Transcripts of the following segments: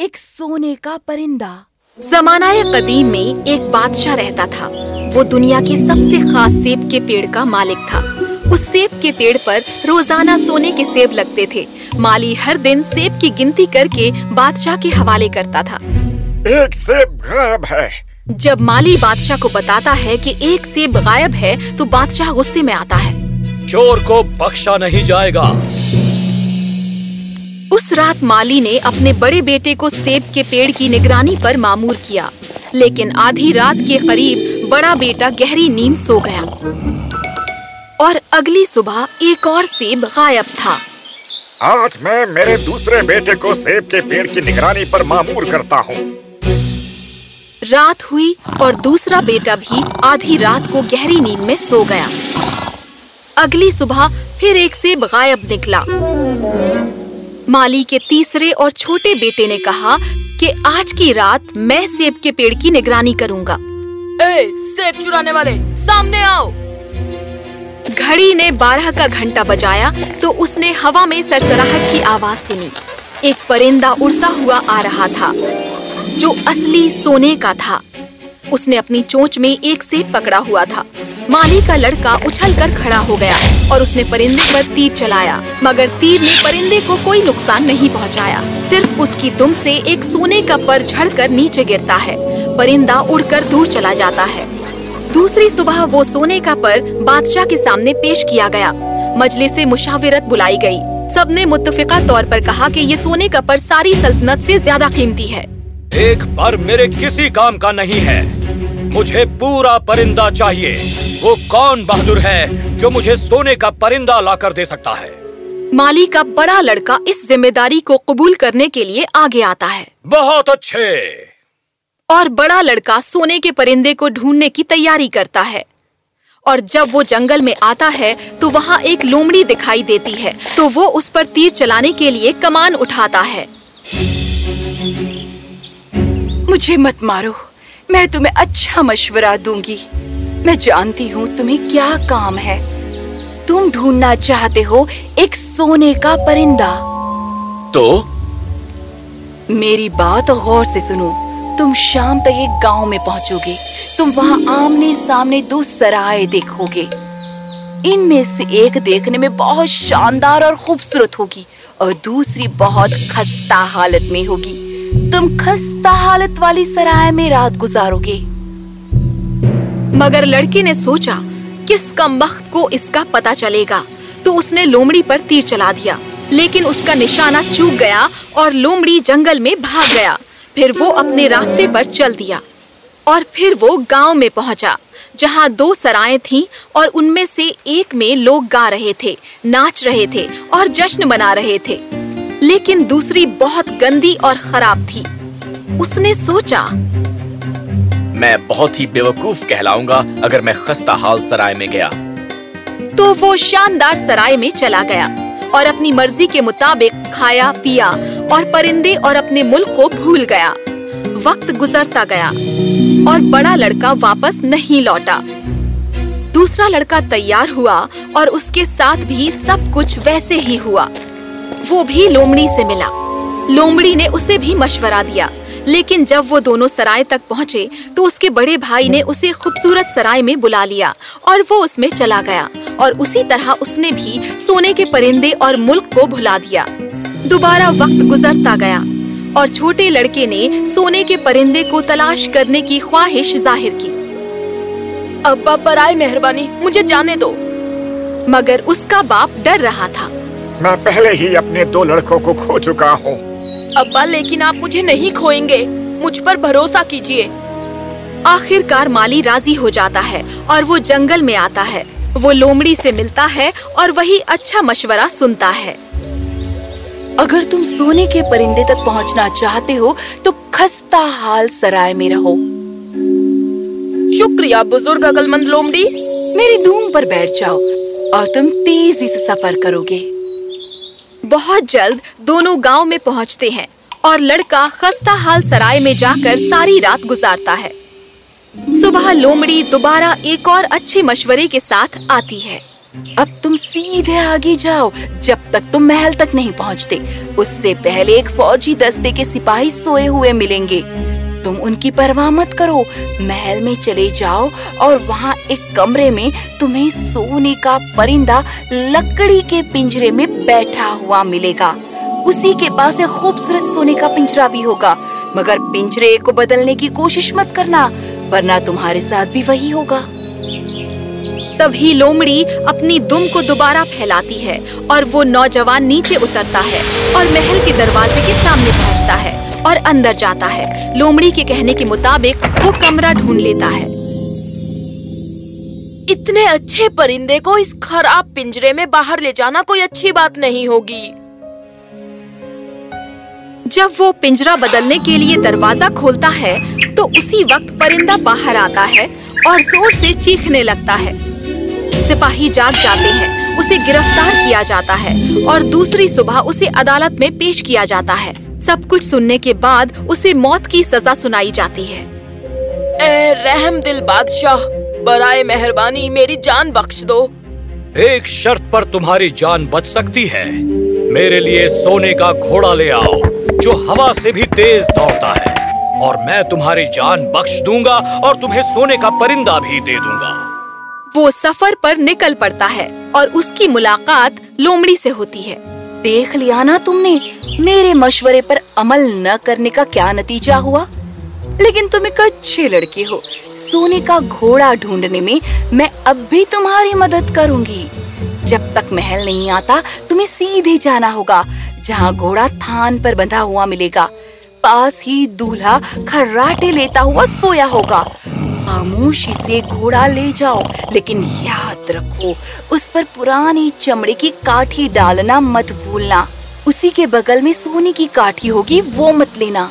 एक सोने का परिंदा। जमानाए कदीम में एक बादशाह रहता था। वो दुनिया के सबसे खास सेब के पेड़ का मालिक था। उस सेब के पेड़ पर रोज़ाना सोने के सेब लगते थे। माली हर दिन सेब की गिनती करके बादशाह के हवाले करता था। एक सेब गायब है। जब माली बादशाह को बताता है कि एक सेब गायब है तो बादशाह गुस्से में आता है। चोर को बख्शा नहीं जाएगा। उस रात माली ने अपने बड़े बेटे को सेब के पेड़ की निगरानी पर मामूर किया लेकिन आधी रात के करीब बड़ा बेटा गहरी नींद सो गया। और अगली सुबह एक और सेब गायब था। आज मैं मेरे दूसरे बेटे को सेब के पेड़ की निगरानी पर मामूर करता हूँ। रात हुई और दूसरा बेटा भी आधी रात को गहरी नींद में सो गया। अगली सुबह फिर एक सेब गायब निकला। माली के तीसरे और छोटे बेटे ने कहा कि आज की रात मैं सेब के पेड़ की निगरानी करूँगा। ए, सेब चुराने वाले सामने आओ। घड़ी ने बारह का घंटा बजाया तो उसने हवा में सरसराहट की आवाज़ सुनी। एक परिंदा उड़ता हुआ आ रहा था जो असली सोने का था। उसने अपनी चोंच में एक सेब पकड़ा हुआ था। माली का लड़का उछलकर खड़ा हो गया और उसने परिंदे पर तीर चलाया, मगर तीर ने परिंदे को कोई नुकसान नहीं पहुँचाया। सिर्फ़ उसकी दुम से एक सोने का पर झड़कर नीचे गिरता है। परिंदा उड़कर दूर चला जाता है। दूसरी सुबह वो सोने का पर बादशाह के सामने पेश किया गया। मजलिस से मुशाविरत बुलाई गई। सबने मुत्तफिका तौर पर कहा कि ये सोने का पर सारी सल्तनत से ज़्यादा कीमती है। एक पर मेरे किसी काम का नहीं है। मुझे पूरा परिंदा चाहिए। वो कौन बहादुर है जो मुझे सोने का परिंदा ला कर दे सकता है? माली का बड़ा लड़का इस ज़िम्मेदारी को कबूल करने के लिए आगे आता है। बहुत अच्छे। और बड़ा लड़का सोने के परिंदे को ढूँढने की तैयारी करता है। और जब वो जंगल में आता है तो वहाँ एक लोमड़ी दिखाई देती है। तो वो उस पर तीर चलाने के लिए कमान उठाता है। मुझे मत मारो। मैं तुम्हें अच्छा मशवरा दूँगी। मैं जानती हूँ तुम्हें क्या काम है। तुम ढूंढना चाहते हो एक सोने का परिंदा। तो? मेरी बात गौर से सुनो। तुम शाम तक एक गाँव में पहुंचोगे। तुम वहाँ आमने सामने दो सराय देखोगे। इनमें से एक देखने में बहुत शानदार और खूबसूरत होगी और दूसरी बहुत खस्ता हालत में होगी। तुम खस्ता हालत वाली सराय में रात गुजारोगे। मगर लड़के ने सोचा किस कम वक्त को इसका पता चलेगा तो उसने लोमड़ी पर तीर चला दिया। लेकिन उसका निशाना चूक गया और लोमड़ी जंगल में भाग गया। फिर वो अपने रास्ते पर चल दिया और फिर वो गाँव में पहुँचा, जहाँ दो सराय थीं और उनमें से एक में लोग गा रहे थे, नाच रहे थे और जश्न मना रहे थे। लेकिन दूसरी बहुत गंदी और खराब थी। उसने सोचा मैं बहुत ही बेवकूफ़ कहलाऊँगा अगर मैं खस्ता हाल सराय में गया। तो वो शानदार सराय में चला गया और अपनी मर्ज़ी के मुताबिक खाया, पिया और परिंदे और अपने मुल्क को भूल गया। वक्त गुजरता गया और बड़ा लड़का वापस नहीं लौटा। दूसरा लड़का तैयार हुआ और उसके साथ भी सब कुछ वैसे ही हुआ। वो भी लोमड़ी से मिला। लोमड़ी ने उसे भी मशवरा दिया। लेकिन जब वो दोनों सराय तक पहुँचे तो उसके बड़े भाई ने उसे खूबसूरत सराय में बुला लिया और वो उसमें चला गया और उसी तरह उसने भी सोने के परिंदे और मुल्क को भुला दिया। दोबारा वक्त गुजरता गया और छोटे लड़के ने सोने के परिंदे को तलाश करने की ख्वाहिश ज़ाहिर की। अब्बा पर आए मेहरबानी मुझे जाने दो। मगर उसका बाप डर रहा था। मैं पहले ही अपने दो लड़कों को खो चुका हूँ। अब्बा, लेकिन आप मुझे नहीं खोएँगे। मुझ पर भरोसा कीजिए। आखिरकार माली राज़ी हो जाता है और वो जंगल में आता है। वो लोमड़ी से मिलता है और वही अच्छा मशवरा सुनता है। अगर तुम सोने के परिंदे तक पहुँचना चाहते हो तो खस्ता हाल सराय में रहो। शुक्रिया, बुज़ुर्ग अकलमंद लोमड़ी। मेरी धूम पर बैठ जाओ और तुम तेज़ी से सफ़र करोगे। बहुत जल्द दोनों गाँव में पहुँचते हैं और लड़का खस्ता हाल सराय में जाकर सारी रात गुजारता है। सुबह लोमड़ी दोबारा एक और अच्छे मशवरे के साथ आती है। अब तुम सीधे आगे जाओ, जब तक तुम महल तक नहीं पहुँचते। उससे पहले एक फौजी दस्ते के सिपाही सोए हुए मिलेंगे। तुम उनकी परवाह मत करो। महल में चले जाओ और वहाँ एक कमरे में तुम्हें सोने का परिंदा लकड़ी के पिंजरे में बैठा हुआ मिलेगा। उसी के पास एक खूबसूरत सोने का पिंजरा भी होगा। मगर पिंजरे को बदलने की कोशिश मत करना, वरना तुम्हारे साथ भी वही होगा। तभी लोमड़ी अपनी दुम को दोबारा फैलाती है और वो नौजवान नीचे उतरता है और महल के दरवाजे के सामने पहुँचता है। और अंदर जाता है। लोमड़ी के कहने के मुताबिक वो कमरा ढूंढ लेता है। इतने अच्छे परिंदे को इस खराब पिंजरे में बाहर ले जाना कोई अच्छी बात नहीं होगी। जब वो पिंजरा बदलने के लिए दरवाज़ा खोलता है तो उसी वक्त परिंदा बाहर आता है और ज़ोर से चीखने लगता है। सिपाही जाग जाते हैं, उसे गिरफ़्तार किया जाता है और दूसरी सुबह उसे अदालत में पेश किया जाता है। सब कुछ सुनने के बाद उसे मौत की सजा सुनाई जाती है। ए रहम दिल बादशाह बराए मेहरबानी मेरी जान बख्श दो। एक शर्त पर तुम्हारी जान बच सकती है। मेरे लिए सोने का घोड़ा ले आओ जो हवा से भी तेज दौड़ता है। और मैं तुम्हारी जान बख्श दूँगा और तुम्हें सोने का परिंदा भी दे दूँगा। वो सफ़र पर निकल पड़ता है और उसकी मुलाकात लोमड़ी से होती है। देख लिया ना तुमने? मेरे मशवरे पर अमल न करने का क्या नतीजा हुआ? लेकिन तुम एक अच्छे लड़के हो। सोने का घोड़ा ढूँढने में मैं अब भी तुम्हारी मदद करूँगी। जब तक महल नहीं आता, तुम्हें सीधे जाना होगा, जहाँ घोड़ा थान पर बंधा हुआ मिलेगा। पास ही दूल्हा खर्राटे लेता हुआ सोया होगा। खामोशी से घोड़ा ले जाओ। लेकिन याद रखो, उस पर पुरानी चमड़े की काठी डालना मत भूलना। उसी के बगल में सोने की काठी होगी, वो मत लेना।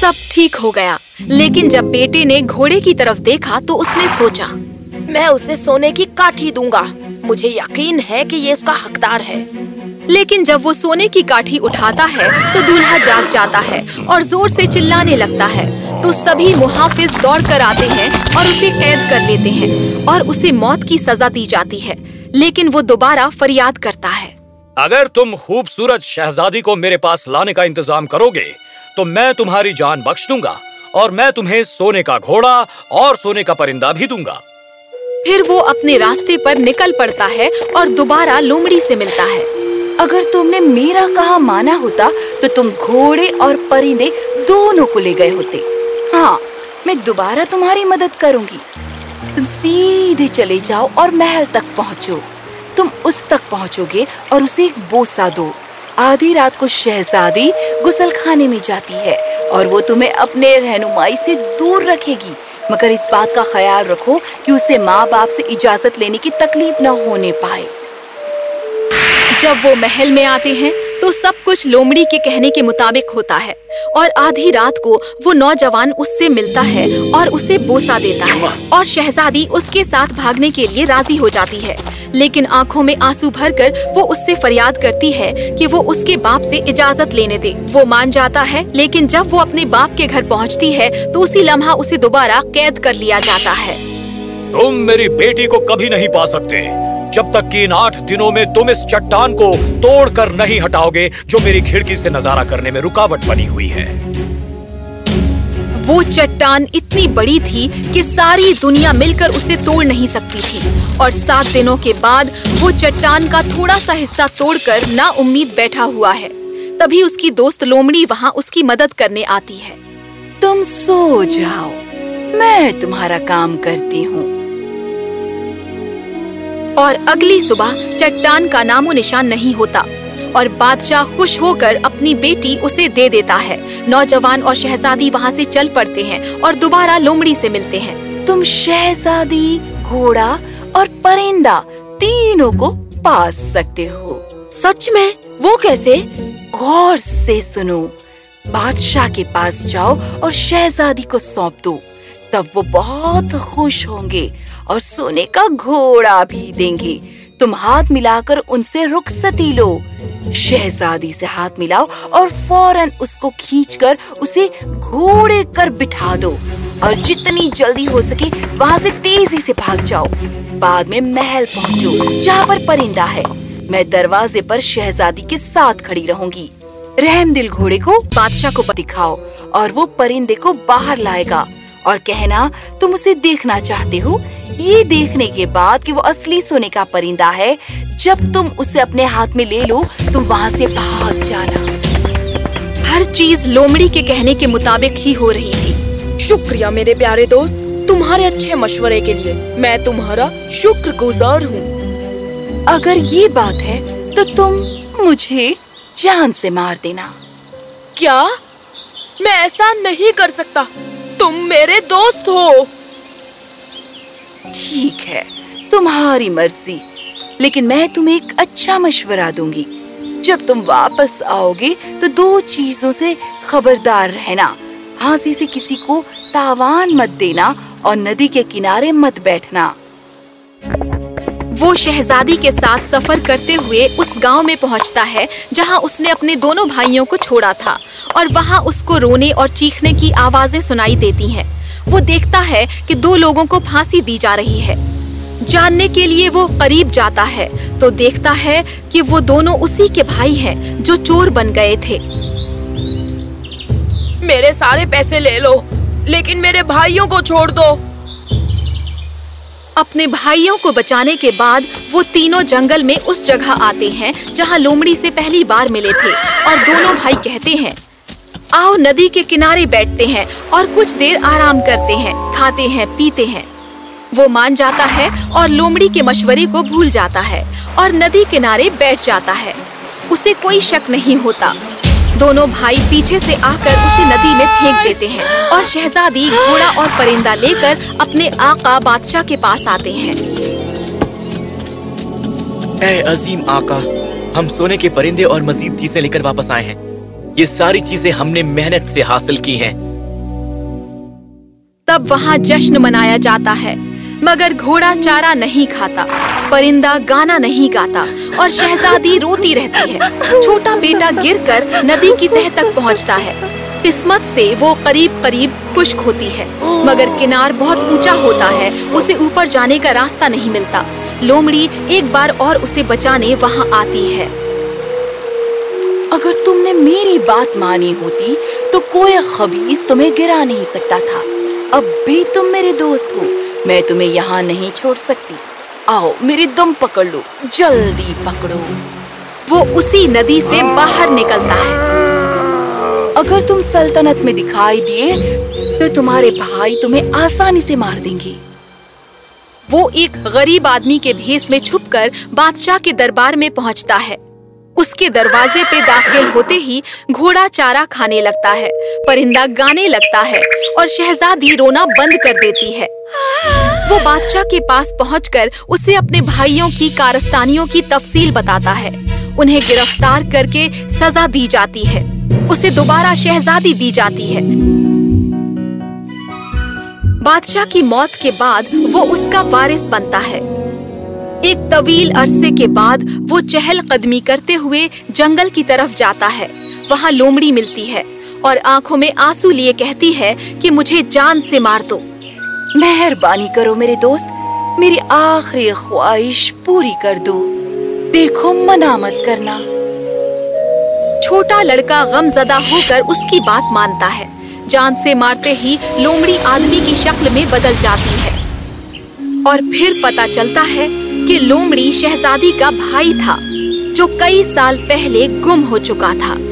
सब ठीक हो गया। लेकिन जब बेटे ने घोड़े की तरफ़ देखा तो उसने सोचा, मैं उसे सोने की काठी दूँगा। मुझे यकीन है कि ये उसका हकदार है। लेकिन जब वो सोने की काठी उठाता है तो दूल्हा जाग जाता है और ज़ोर से चिल्लाने लगता है। तो सभी मुहाफिज दौड़ कर आते हैं और उसे कैद कर लेते हैं और उसे मौत की सजा दी जाती है। लेकिन वो दोबारा फरियाद करता है। अगर तुम खूबसूरत शहजादी को मेरे पास लाने का इंतज़ाम करोगे तो मैं तुम्हारी जान बख्श दूँगा और मैं तुम्हें सोने का घोड़ा और सोने का परिंदा भी दूँगा। फिर वो अपने रास्ते पर निकल पड़ता है और दोबारा लोमड़ी से मिलता है। अगर तुमने मेरा कहा माना होता तो तुम घोड़े और परिंदे दोनों को ले गए होते। मैं दोबारा तुम्हारी मदद करूँगी। तुम सीधे चले जाओ और महल तक पहुंचो। तुम उस तक पहुंचोगे और उसे एक बोसा दो। आधी रात को शहजादी गुसल खाने में जाती है और वो तुम्हें अपने रहनुमाई से दूर रखेगी। मगर इस बात का ख्याल रखो कि उसे माँ बाप से इजाज़त लेने की तकलीफ़ न होने पाए। जब वो महल में आते हैं तो सब कुछ लोमड़ी के कहने के मुताबिक होता है। और आधी रात को वो नौजवान उससे मिलता है और उसे बोसा देता है। और शहजादी उसके साथ भागने के लिए राज़ी हो जाती है। लेकिन आँखों में आँसू भरकर वो उससे फरियाद करती है कि वो उसके बाप से इजाज़त लेने दे। वो मान जाता है लेकिन जब वो अपने बाप के घर पहुँचती है तो उसी लम्हा उसे दोबारा कैद कर लिया जाता है। तुम मेरी बेटी को कभी नहीं पा सकते। जब तक कि इन आठ दिनों में तुम इस चट्टान को तोड़ कर नहीं हटाओगे जो मेरी खिड़की से नज़ारा करने में रुकावट बनी हुई है। वो चट्टान इतनी बड़ी थी कि सारी दुनिया मिलकर उसे तोड़ नहीं सकती थी। और सात दिनों के बाद वो चट्टान का थोड़ा सा हिस्सा तोड़कर ना उम्मीद बैठा हुआ है। तभी उसकी दोस्त लोमड़ी वहाँ उसकी मदद करने आती है। तुम सो जाओ। मैं तुम्हारा काम करती हूँ। और अगली सुबह चट्टान का नामो निशान नहीं होता। और बादशाह खुश होकर अपनी बेटी उसे दे देता है। नौजवान और शहजादी वहाँ से चल पड़ते हैं और दोबारा लोमड़ी से मिलते हैं। तुम शहजादी, घोड़ा और परिंदा तीनों को पा सकते हो। सच में? वो कैसे? गौर से सुनो। बादशाह के पास जाओ और शहजादी को सौंप दो। तब वो बहुत खुश होंगे। और सोने का घोड़ा भी देंगे। तुम हाथ मिलाकर उनसे रुखसती लो। शहजादी से हाथ मिलाओ और फ़ौरन उसको खींचकर उसे घोड़े कर बिठा दो। और जितनी जल्दी हो सके वहाँ से तेज़ी से भाग जाओ। बाद में महल पहुँचो, जहाँ पर परिंदा है। मैं दरवाजे पर शहजादी के साथ खड़ी रहूँगी। रहम दिल घोड़े को, बादशाह को दिखाओ और वो परिंदे को बाहर लाएगा। और कहना, तुम उसे देखना चाहते हो? ये देखने के बाद कि वो असली सोने का परिंदा है, जब तुम उसे अपने हाथ में ले लो तुम वहाँ से भाग जाना। हर चीज़ लोमड़ी के कहने के मुताबिक ही हो रही थी। शुक्रिया मेरे प्यारे दोस्त, तुम्हारे अच्छे मशवरे के लिए। मैं तुम्हारा शुक्र गुजार हूँ। अगर ये बात है तो तुम मुझे जान से मार देना। क्या? मैं ऐसा नहीं कर सकता। तुम मेरे दोस्त हो। ठीक है, तुम्हारी मर्ज़ी। लेकिन मैं तुम्हें एक अच्छा मशवरा दूँगी। जब तुम वापस आओगे तो दो चीज़ों से खबरदार रहना। हाँसी से किसी को तावान मत देना और नदी के किनारे मत बैठना। वो शहजादी के साथ सफ़र करते हुए उस गाँव में पहुँचता है, जहाँ उसने अपने दोनों भाइयों को छोड़ा था और वहाँ उसको रोने और चीखने की आवाज़ें सुनाई देती हैं। वो देखता है कि दो लोगों को फांसी दी जा रही है। जानने के लिए वो करीब जाता है तो देखता है कि वो दोनों उसी के भाई हैं जो चोर बन गए थे। मेरे सारे पैसे ले लो, लेकिन मेरे भाइयों को छोड़ दो। अपने भाइयों को बचाने के बाद वो तीनों जंगल में उस जगह आते हैं, जहाँ लोमड़ी से पहली बार मिले थे। और दोनों भाई कहते हैं, आओ नदी के किनारे बैठते हैं और कुछ देर आराम करते हैं, खाते हैं, पीते हैं। वो मान जाता है और लोमड़ी के मशवरे को भूल जाता है और नदी किनारे बैठ जाता है। उसे कोई शक नहीं होता। दोनों भाई पीछे से आकर उसे नदी में फेंक देते हैं और शहजादी घोड़ा और परिंदा लेकर अपने आका बादशाह के पास आते हैं। ए अजीम आका हम सोने के परिंदे और मजीद चीज़ें लेकर वापस आए हैं। ये सारी चीज़ें हमने मेहनत से हासिल की हैं। तब वहाँ जश्न मनाया जाता है। मगर घोड़ा चारा नहीं खाता, परिंदा गाना नहीं गाता और शहजादी रोती रहती है। छोटा बेटा गिरकर नदी की तह तक पहुँचता है। किस्मत से वो करीब करीब खुश्क होती है, मगर किनार बहुत ऊँचा होता है, उसे ऊपर जाने का रास्ता नहीं मिलता। लोमड़ी एक बार और उसे बचाने वहाँ आती है। अगर तुमने मेरी बात मानी होती तो कोई खबीज तुम्हें गिरा नहीं सकता था। अब भी तुम मेरे दोस्त हो। मैं तुम्हें यहाँ नहीं छोड़ सकती। आओ, मेरी दम पकड़ लो। जल्दी पकड़ो। वो उसी नदी से बाहर निकलता है। अगर तुम सल्तनत में दिखाई दिए तो तुम्हारे भाई तुम्हें आसानी से मार देंगे। वो एक गरीब आदमी के भेस में छुपकर बादशाह के दरबार में पहुँचता है। उसके दरवाजे पे दाखिल होते ही घोड़ा चारा खाने लगता है, परिंदा गाने लगता है। और शहजादी रोना बंद कर देती है। वो बादशाह के पास पहुंचकर उसे अपने भाइयों की, कारस्तानियों की तफसील बताता है। उन्हें गिरफ़्तार करके सजा दी जाती है। उसे दोबारा शहजादी दी जाती है। बादशाह की मौत के बाद वो उसका वारिस बनता है। एक तवील अरसे के बाद वो चहल कदमी करते हुए जंगल की तरफ़ जाता है। वहाँ लोमड़ी मिलती है। और आँखों में आँसू लिए कहती है कि मुझे जान से मार दो। मेहरबानी करो मेरे दोस्त। मेरी आखिरी ख्वाहिश पूरी कर दो। देखो मना मत करना। छोटा लड़का गमजदा होकर उसकी बात मानता है। जान से मारते ही लोमड़ी आदमी की शक्ल में बदल जाती है। और फिर पता चलता है कि लोमड़ी शहजादी का भाई था जो कई साल पहले गुम हो चुका था।